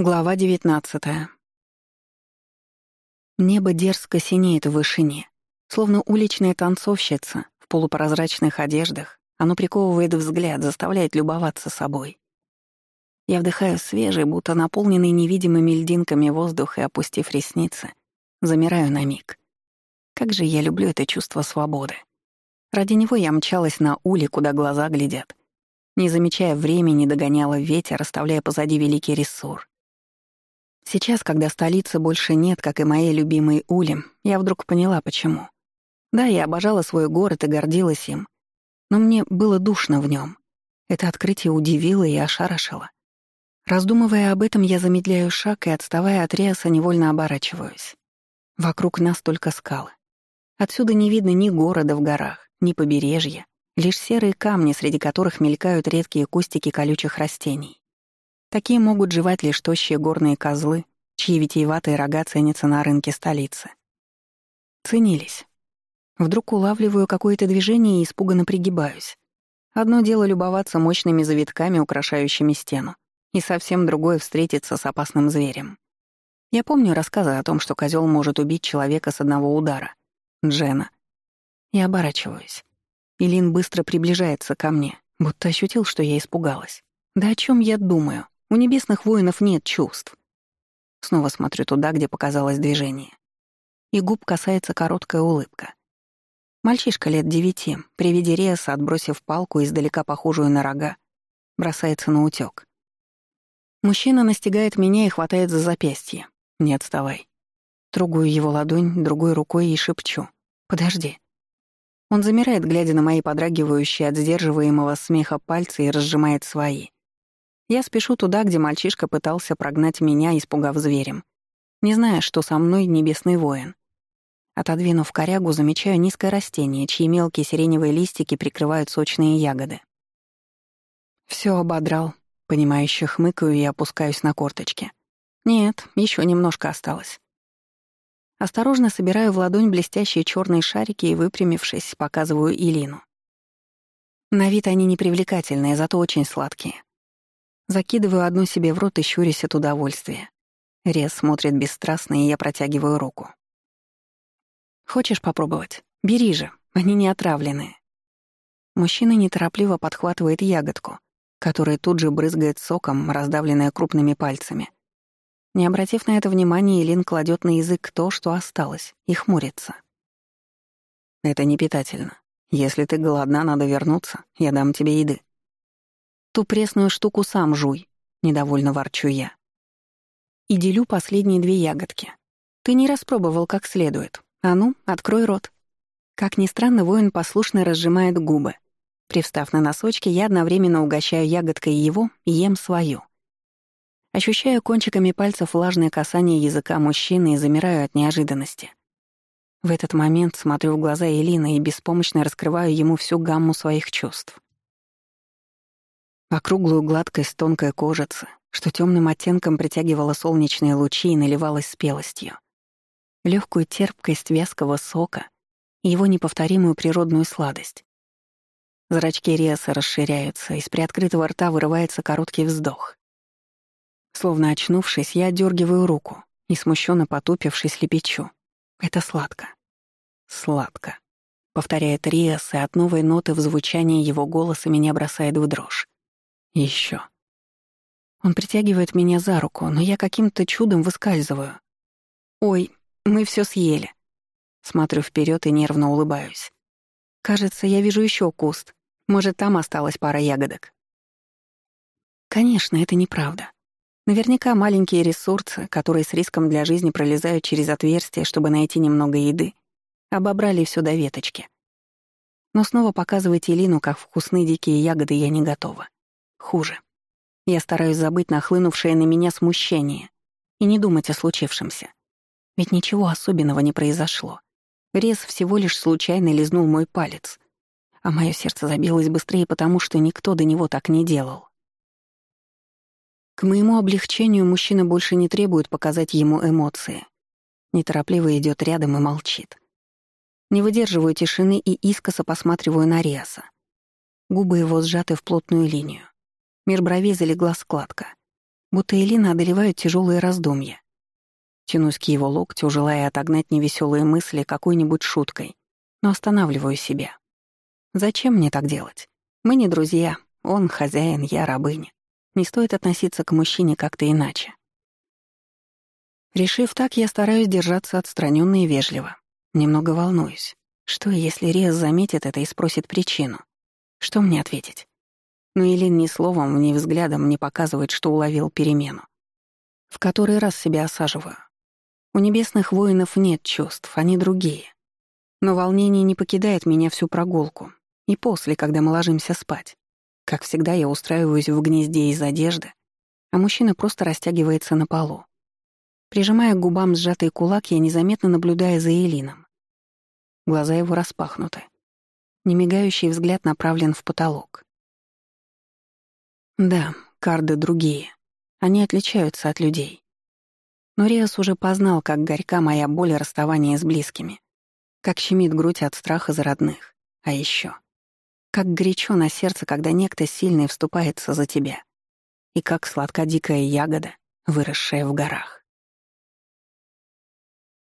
Глава девятнадцатая. Небо дерзко синеет в вышине. Словно уличная танцовщица в полупрозрачных одеждах, оно приковывает взгляд, заставляет любоваться собой. Я вдыхаю свежий, будто наполненный невидимыми льдинками воздух и, опустив ресницы, замираю на миг. Как же я люблю это чувство свободы. Ради него я мчалась на уле, куда глаза глядят. Не замечая времени, догоняла ветер, оставляя позади великий рессор. Сейчас, когда столицы больше нет, как и моей любимой Ули, я вдруг поняла, почему. Да, я обожала свой город и гордилась им, но мне было душно в нем. Это открытие удивило и ошарашило. Раздумывая об этом, я замедляю шаг и, отставая от Риаса, невольно оборачиваюсь. Вокруг нас только скалы. Отсюда не видно ни города в горах, ни побережья, лишь серые камни, среди которых мелькают редкие кустики колючих растений. Такие могут жевать лишь тощие горные козлы, чьи витиеватые рога ценятся на рынке столицы. Ценились. Вдруг улавливаю какое-то движение и испуганно пригибаюсь. Одно дело любоваться мощными завитками, украшающими стену, и совсем другое — встретиться с опасным зверем. Я помню рассказы о том, что козел может убить человека с одного удара. Джена. Я оборачиваюсь. Илин быстро приближается ко мне, будто ощутил, что я испугалась. Да о чем я думаю? У небесных воинов нет чувств. Снова смотрю туда, где показалось движение. И губ касается короткая улыбка. Мальчишка лет девяти, при виде Риаса, отбросив палку, издалека похожую на рога, бросается на утёк. Мужчина настигает меня и хватает за запястье. «Не отставай». Трогаю его ладонь другой рукой и шепчу. «Подожди». Он замирает, глядя на мои подрагивающие от сдерживаемого смеха пальцы и разжимает свои. Я спешу туда, где мальчишка пытался прогнать меня, испугав зверем. Не зная, что со мной небесный воин. Отодвинув корягу, замечаю низкое растение, чьи мелкие сиреневые листики прикрывают сочные ягоды. Все ободрал, понимающе хмыкаю и опускаюсь на корточки. Нет, еще немножко осталось. Осторожно собираю в ладонь блестящие черные шарики и, выпрямившись, показываю Илину. На вид они непривлекательные, зато очень сладкие. Закидываю одну себе в рот и щурюсь от удовольствия. Рез смотрит бесстрастно, и я протягиваю руку. «Хочешь попробовать? Бери же, они не отравленные». Мужчина неторопливо подхватывает ягодку, которая тут же брызгает соком, раздавленная крупными пальцами. Не обратив на это внимания, Илин кладет на язык то, что осталось, и хмурится. «Это не питательно. Если ты голодна, надо вернуться, я дам тебе еды». Ту пресную штуку сам жуй, недовольно ворчу я. И делю последние две ягодки. Ты не распробовал как следует. А ну, открой рот. Как ни странно, воин послушно разжимает губы. Привстав на носочки, я одновременно угощаю ягодкой его и ем свою. Ощущаю кончиками пальцев влажное касание языка мужчины и замираю от неожиданности. В этот момент смотрю в глаза Элины и беспомощно раскрываю ему всю гамму своих чувств. Округлую гладкость тонкой кожицы, что темным оттенком притягивала солнечные лучи и наливалась спелостью. Легкую терпкость вязкого сока и его неповторимую природную сладость. Зрачки Риаса расширяются, из приоткрытого рта вырывается короткий вздох. Словно очнувшись, я отдергиваю руку и, смущенно потупившись, лепечу. Это сладко. Сладко. Повторяет Риас, и от новой ноты в звучании его голоса меня бросает в дрожь. Еще. Он притягивает меня за руку, но я каким-то чудом выскальзываю. «Ой, мы все съели». Смотрю вперед и нервно улыбаюсь. Кажется, я вижу еще куст. Может, там осталась пара ягодок. Конечно, это неправда. Наверняка маленькие ресурсы, которые с риском для жизни пролезают через отверстие, чтобы найти немного еды, обобрали все до веточки. Но снова показывать Элину, как вкусны дикие ягоды, я не готова. Хуже. Я стараюсь забыть нахлынувшее на меня смущение и не думать о случившемся. Ведь ничего особенного не произошло. Рез всего лишь случайно лизнул мой палец, а мое сердце забилось быстрее, потому что никто до него так не делал. К моему облегчению мужчина больше не требует показать ему эмоции. Неторопливо идет рядом и молчит. Не выдерживаю тишины и искоса посматриваю на Риаса. Губы его сжаты в плотную линию. Мир бровей залегла складка. будто Элина одолевают тяжелые раздумья. Тянусь к его локтю, желая отогнать невеселые мысли какой-нибудь шуткой, но останавливаю себя. Зачем мне так делать? Мы не друзья, он хозяин, я рабыня. Не стоит относиться к мужчине как-то иначе. Решив так, я стараюсь держаться отстраненно и вежливо. Немного волнуюсь. Что, если Риас заметит это и спросит причину? Что мне ответить? Но Илин ни словом, ни взглядом не показывает, что уловил перемену. В который раз себя осаживаю. У небесных воинов нет чувств, они другие. Но волнение не покидает меня всю прогулку. И после, когда мы ложимся спать. Как всегда, я устраиваюсь в гнезде из одежды, а мужчина просто растягивается на полу. Прижимая к губам сжатый кулак, я незаметно наблюдаю за Элином. Глаза его распахнуты. Немигающий взгляд направлен в потолок. Да, карды другие. Они отличаются от людей. Но Риас уже познал, как горька моя боль расставания с близкими, как щемит грудь от страха за родных. А еще как горячо на сердце, когда некто сильный вступается за тебя. И как сладка дикая ягода, выросшая в горах.